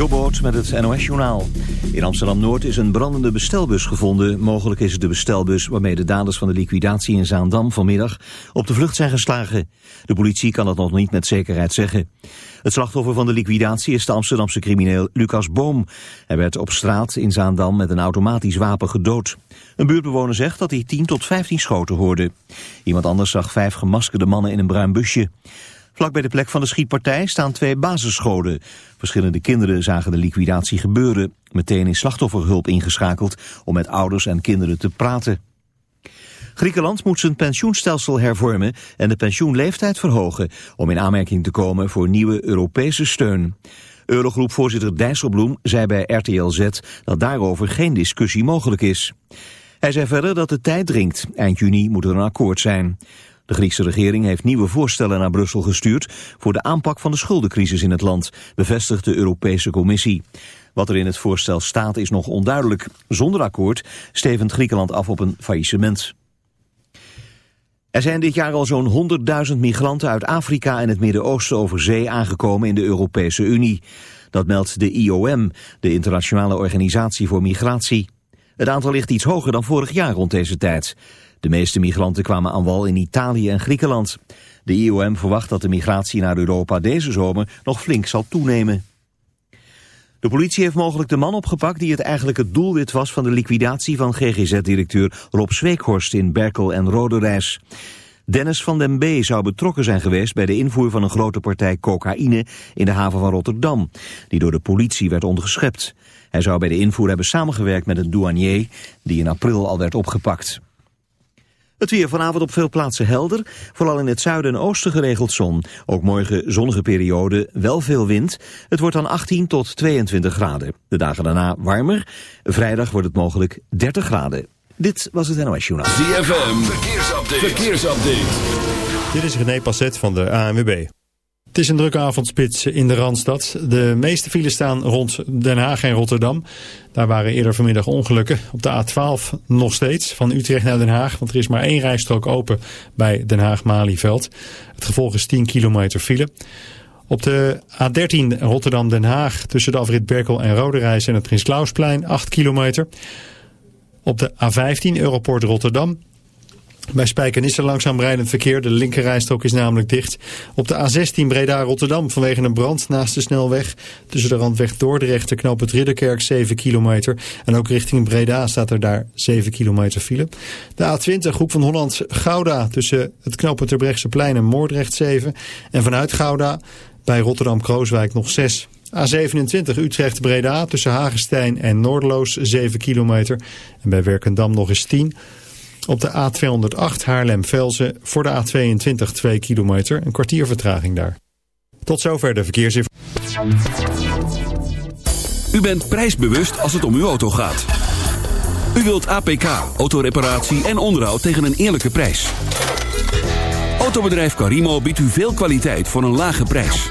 Jobboot met het NOS-journaal. In Amsterdam-Noord is een brandende bestelbus gevonden. Mogelijk is het de bestelbus waarmee de daders van de liquidatie in Zaandam vanmiddag op de vlucht zijn geslagen. De politie kan dat nog niet met zekerheid zeggen. Het slachtoffer van de liquidatie is de Amsterdamse crimineel Lucas Boom. Hij werd op straat in Zaandam met een automatisch wapen gedood. Een buurtbewoner zegt dat hij 10 tot 15 schoten hoorde. Iemand anders zag vijf gemaskerde mannen in een bruin busje. Vlak bij de plek van de schietpartij staan twee basisscholen. Verschillende kinderen zagen de liquidatie gebeuren. Meteen is slachtofferhulp ingeschakeld om met ouders en kinderen te praten. Griekenland moet zijn pensioenstelsel hervormen en de pensioenleeftijd verhogen... om in aanmerking te komen voor nieuwe Europese steun. Eurogroepvoorzitter Dijsselbloem zei bij RTL Z dat daarover geen discussie mogelijk is. Hij zei verder dat de tijd dringt. Eind juni moet er een akkoord zijn. De Griekse regering heeft nieuwe voorstellen naar Brussel gestuurd voor de aanpak van de schuldencrisis in het land, bevestigt de Europese Commissie. Wat er in het voorstel staat is nog onduidelijk. Zonder akkoord stevend Griekenland af op een faillissement. Er zijn dit jaar al zo'n 100.000 migranten uit Afrika en het Midden-Oosten over zee aangekomen in de Europese Unie. Dat meldt de IOM, de Internationale Organisatie voor Migratie. Het aantal ligt iets hoger dan vorig jaar rond deze tijd. De meeste migranten kwamen aan wal in Italië en Griekenland. De IOM verwacht dat de migratie naar Europa deze zomer nog flink zal toenemen. De politie heeft mogelijk de man opgepakt die het eigenlijk het doelwit was van de liquidatie van GGZ-directeur Rob Zweekhorst in Berkel en Roderijs. Dennis van den B. zou betrokken zijn geweest bij de invoer van een grote partij cocaïne in de haven van Rotterdam, die door de politie werd ondergeschept. Hij zou bij de invoer hebben samengewerkt met een douanier die in april al werd opgepakt. Het weer vanavond op veel plaatsen helder. Vooral in het zuiden en oosten geregeld zon. Ook morgen zonnige periode, wel veel wind. Het wordt dan 18 tot 22 graden. De dagen daarna warmer. Vrijdag wordt het mogelijk 30 graden. Dit was het NOS Journaal. ZFM, verkeersupdate. verkeersupdate. Dit is René Passet van de ANWB. Het is een drukke avondspits in de Randstad. De meeste files staan rond Den Haag en Rotterdam. Daar waren eerder vanmiddag ongelukken. Op de A12 nog steeds, van Utrecht naar Den Haag. Want er is maar één rijstrook open bij Den Haag-Malieveld. Het gevolg is 10 kilometer file. Op de A13 Rotterdam-Den Haag tussen de afrit Berkel en Roderijs en het Prins Klausplein 8 kilometer. Op de A15 Europort Rotterdam bij Spijkenisse langzaam rijdend verkeer. De linkerrijstrook is namelijk dicht. Op de A16 Breda-Rotterdam vanwege een brand naast de snelweg. Tussen de randweg Dordrecht de knoop het Ridderkerk 7 kilometer. En ook richting Breda staat er daar 7 kilometer file. De A20 Groep van Holland-Gouda tussen het knooppunt plein en Moordrecht 7. En vanuit Gouda bij Rotterdam-Krooswijk nog 6 A27 Utrecht-Breda tussen Hagestein en Noordloos 7 kilometer. En bij Werkendam nog eens 10 op de A208 Haarlem-Velzen voor de A22 2 kilometer. Een kwartier vertraging daar. Tot zover de verkeersinformatie. U bent prijsbewust als het om uw auto gaat. U wilt APK, autoreparatie en onderhoud tegen een eerlijke prijs. Autobedrijf Carimo biedt u veel kwaliteit voor een lage prijs.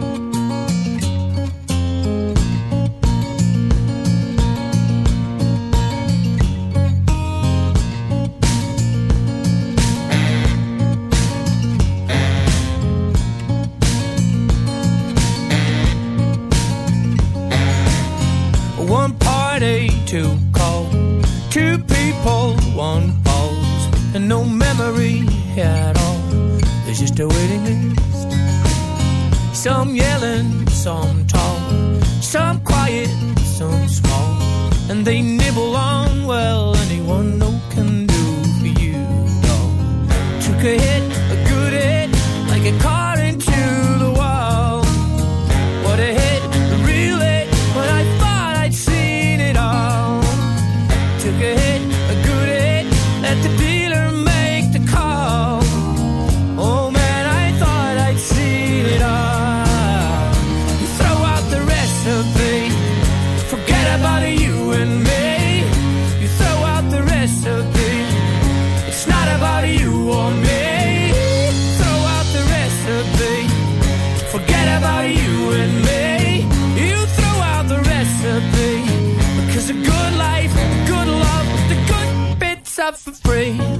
say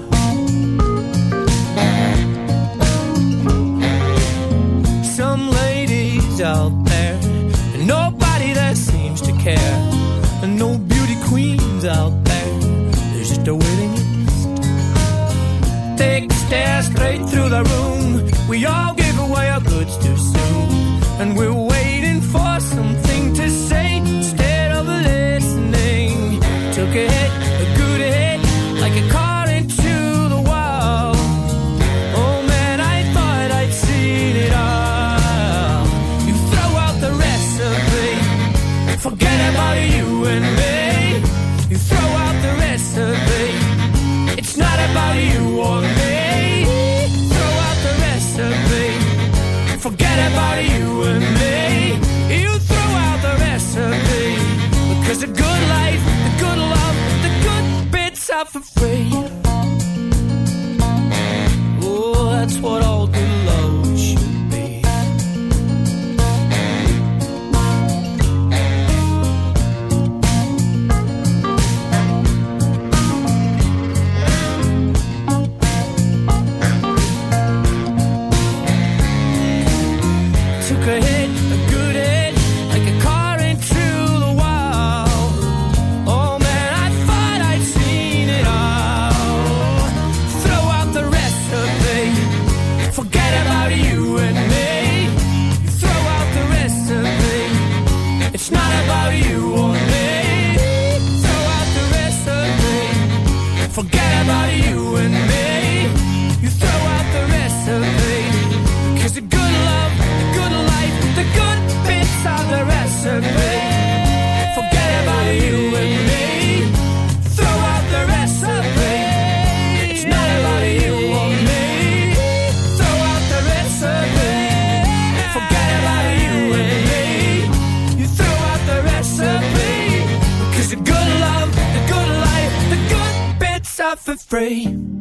free.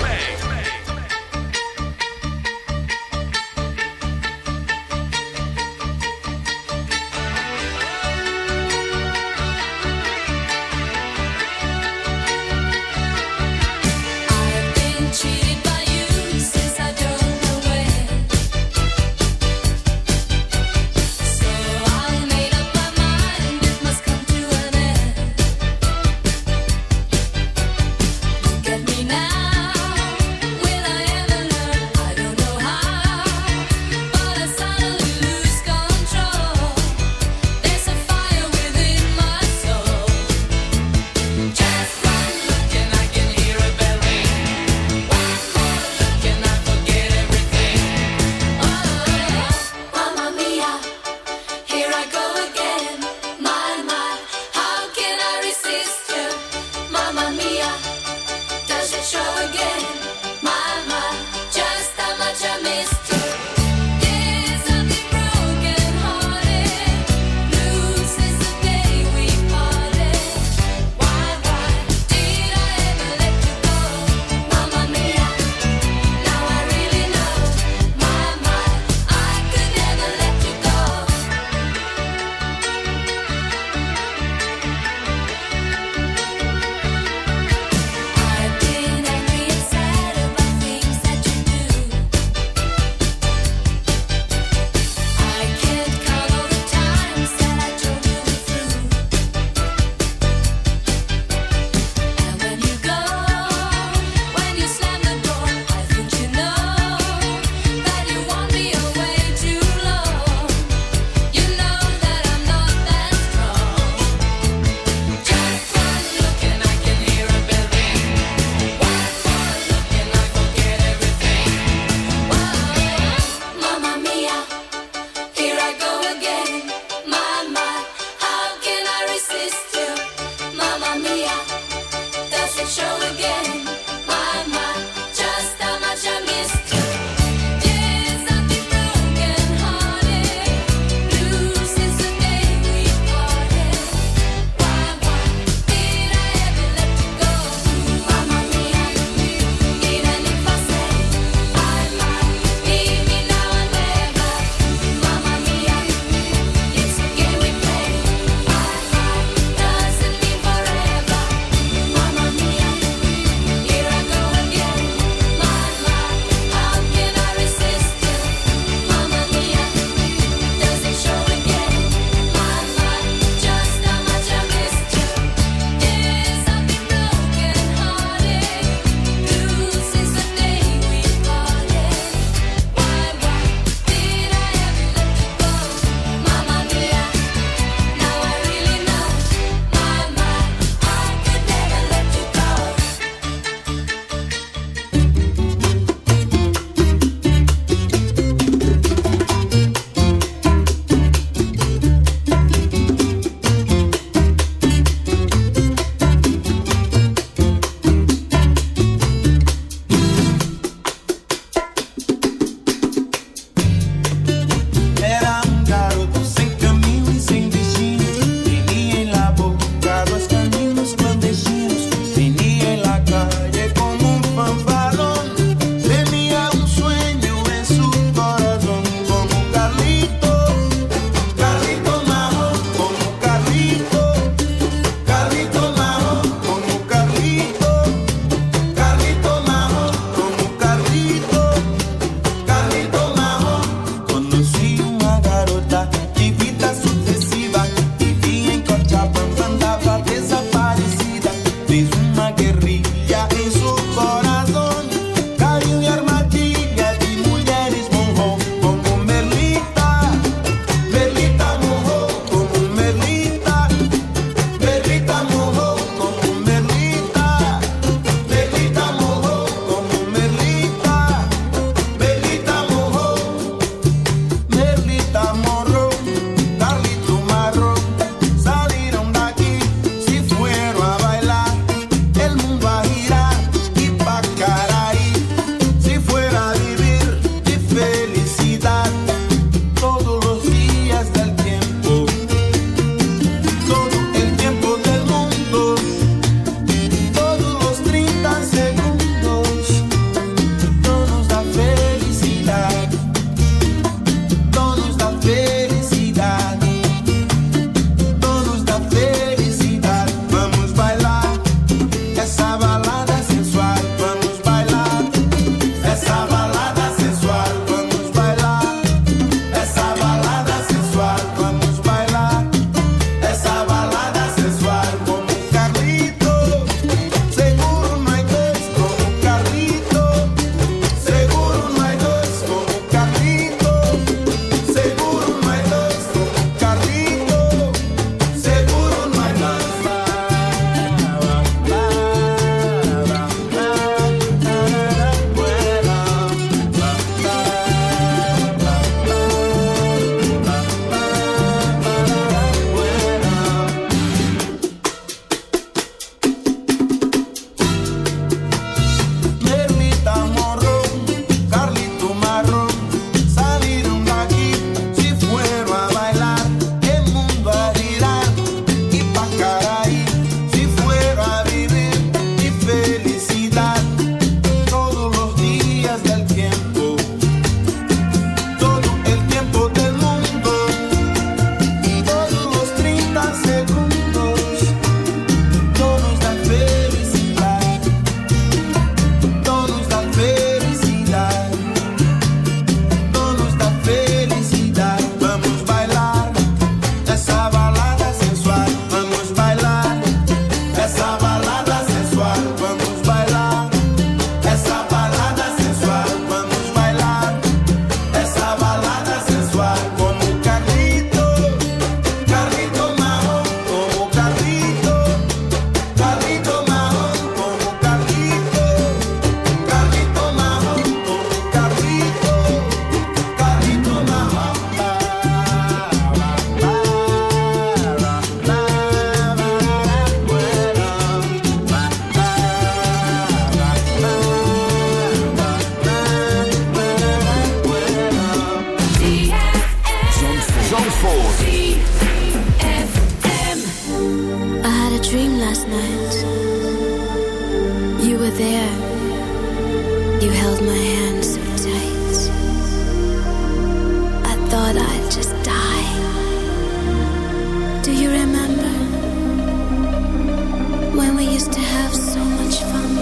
used to have so much fun.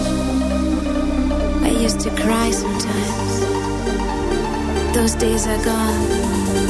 I used to cry sometimes. Those days are gone.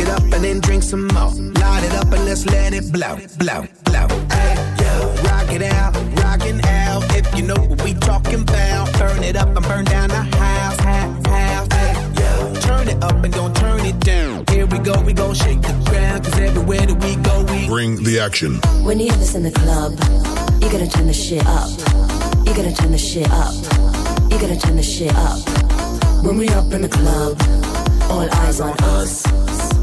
it up and then drink some more. Light it up and let's let it blow, blow, blow. Hey, yo. Rock it out, rockin' out. If you know what we talking about, turn it up and burn down the house, house, house. Hey, yo. Turn it up and don't turn it down. Here we go, we gon' shake the ground. Cause everywhere that we go, we Bring the action. When you have this in the club, you gotta turn the shit up. You gotta turn the shit up. You gotta turn the shit up. When we up in the club, all eyes on us.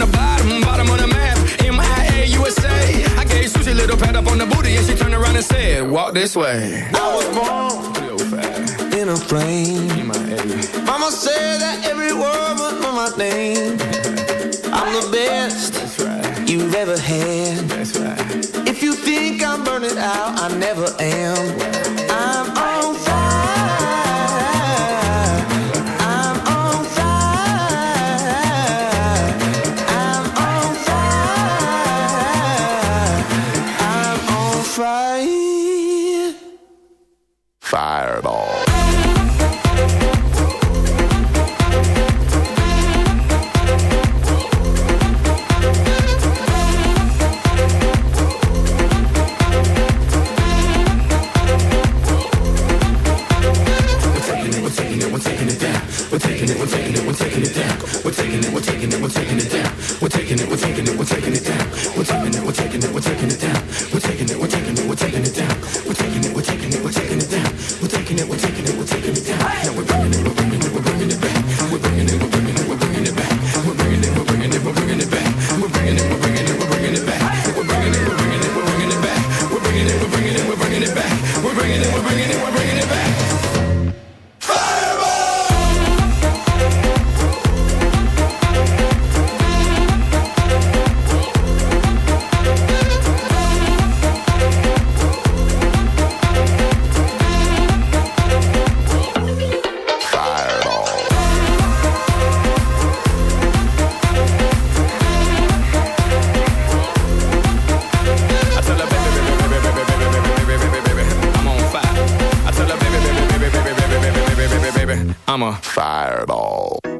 From the bottom, bottom on the map. MIA USA. I gave Susie a little pat up on the booty and she turned around and said, Walk this way. I was born in a flame. Mama said that every word know my name. I'm the best right. you've ever had. Right. If you think I'm burning out, I never am. I'm I'm a Fireball.